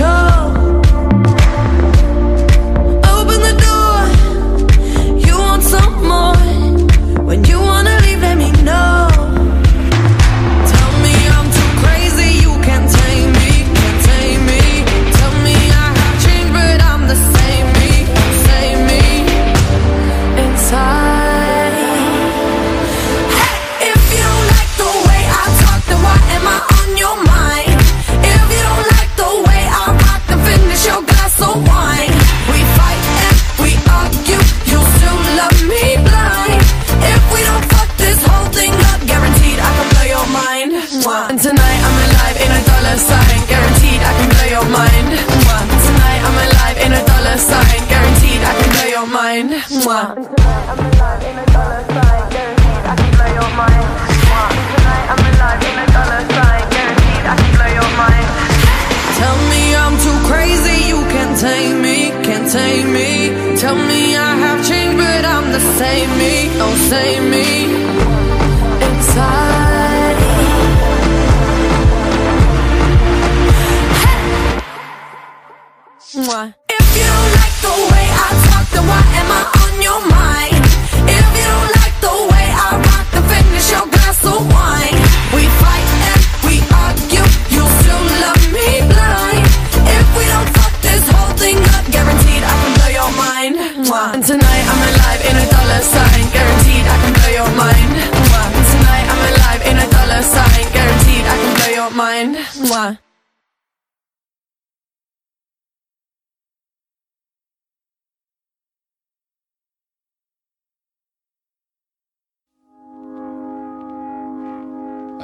show save me like the way I talk, then why am I on your mind? If you like the way I rock, then finish your glass of wine. We fight and we argue, you still love me blind. If we don't this whole thing up, guaranteed I can blow your mind. And tonight I'm alive in a dollar sign.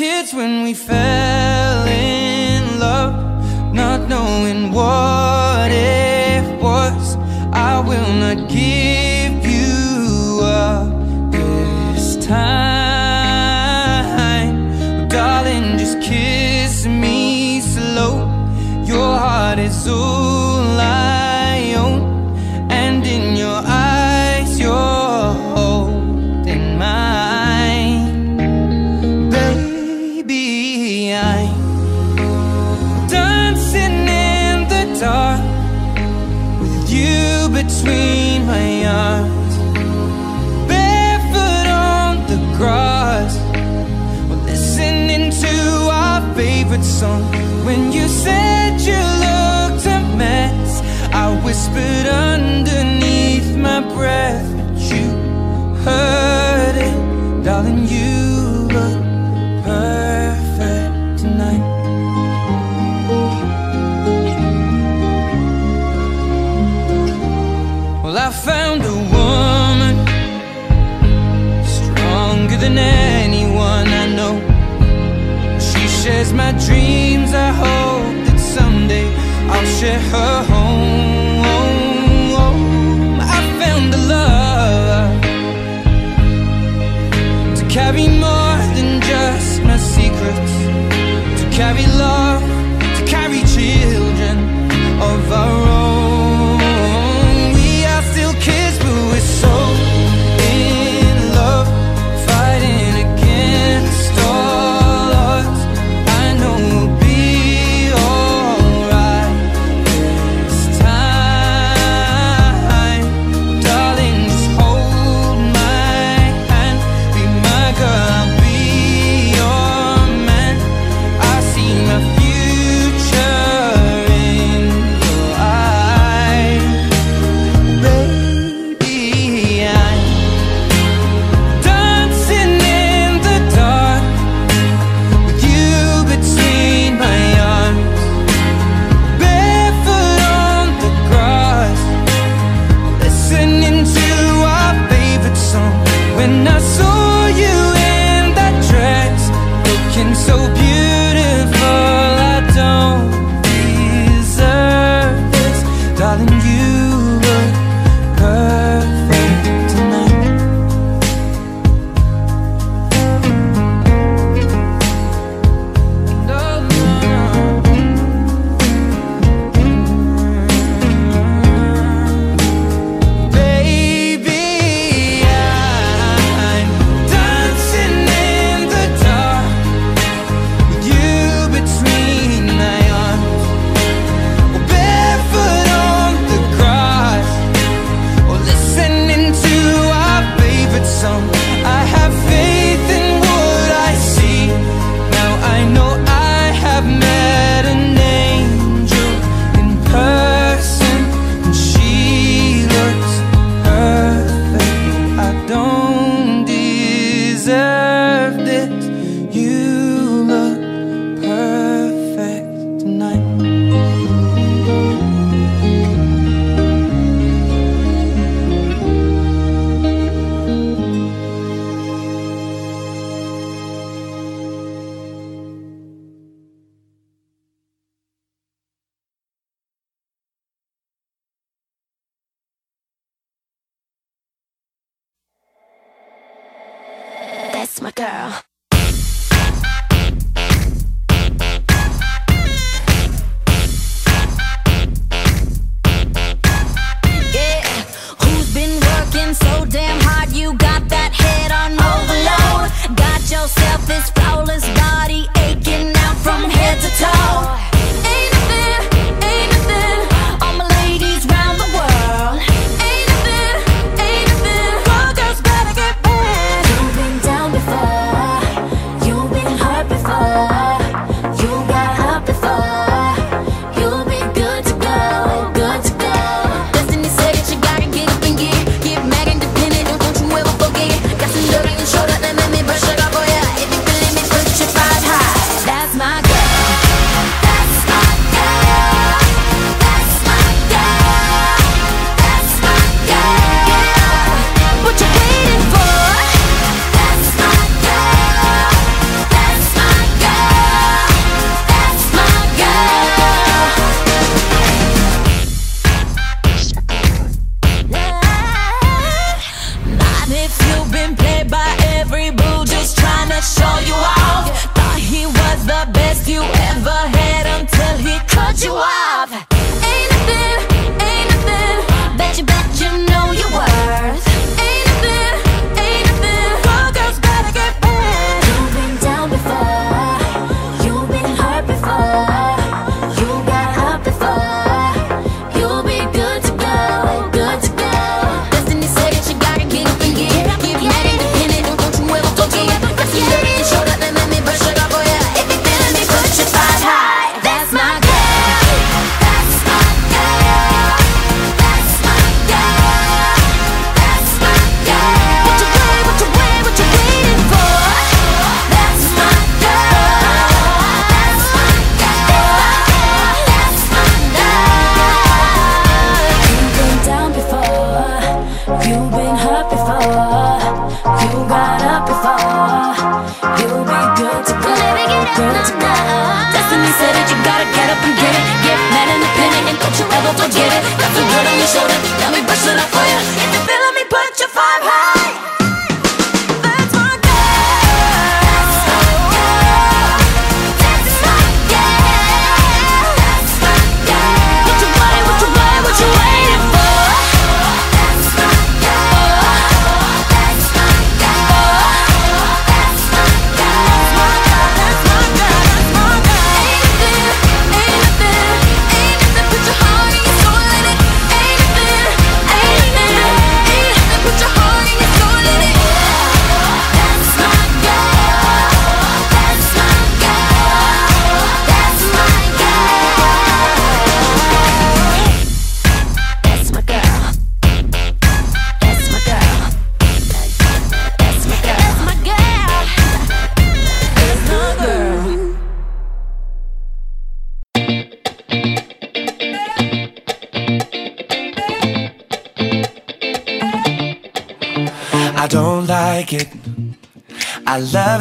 kids when we fell in love, not knowing what it was. I will not give. favorite song. When you said you looked a mess I whispered underneath my breath But you heard I hope that someday I'll share. her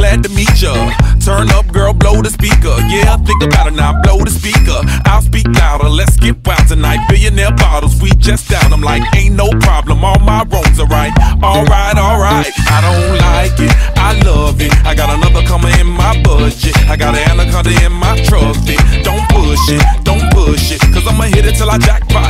glad to meet ya. Turn up, girl, blow the speaker. Yeah, think about it now, blow the speaker. I'll speak louder, let's get wild tonight. Billionaire bottles, we just down. I'm like, ain't no problem, all my roads are right. Alright, alright, I don't like it, I love it. I got another coming in my budget. I got an anaconda in my trusty. Don't push it, don't push it, cause I'ma hit it till I jackpot.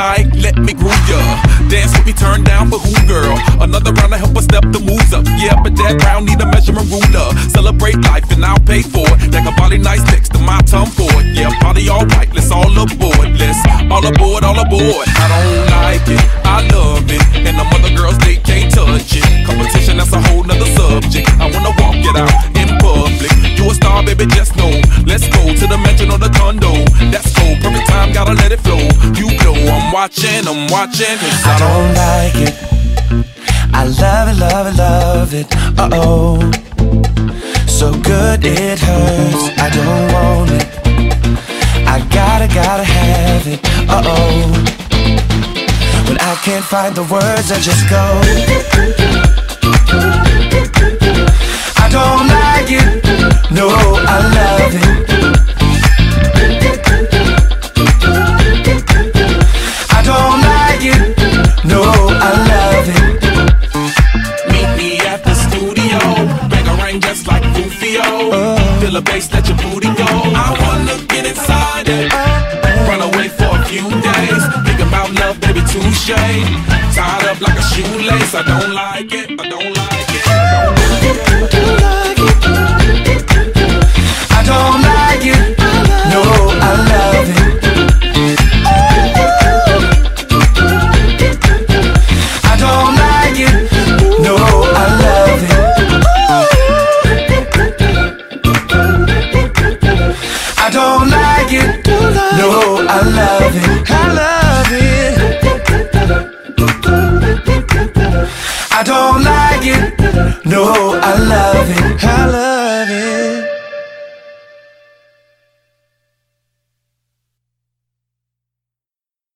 like, let me groove ya. Dance with me, turn down for who, girl? Another round to help us step the moves up. Yeah, but that round need a measurement ruler. Celebrate life and I'll pay for it. That body nice next to my tongue for it. Yeah, party all right, let's all aboard. Let's all aboard, all aboard. I don't like it, I love watching, I'm watching. Cause I I don't don't like it. I love it, love it, love it. Uh oh. So good it hurts. I don't want it. I gotta, gotta have it. Uh oh. When I can't find the words, I just go.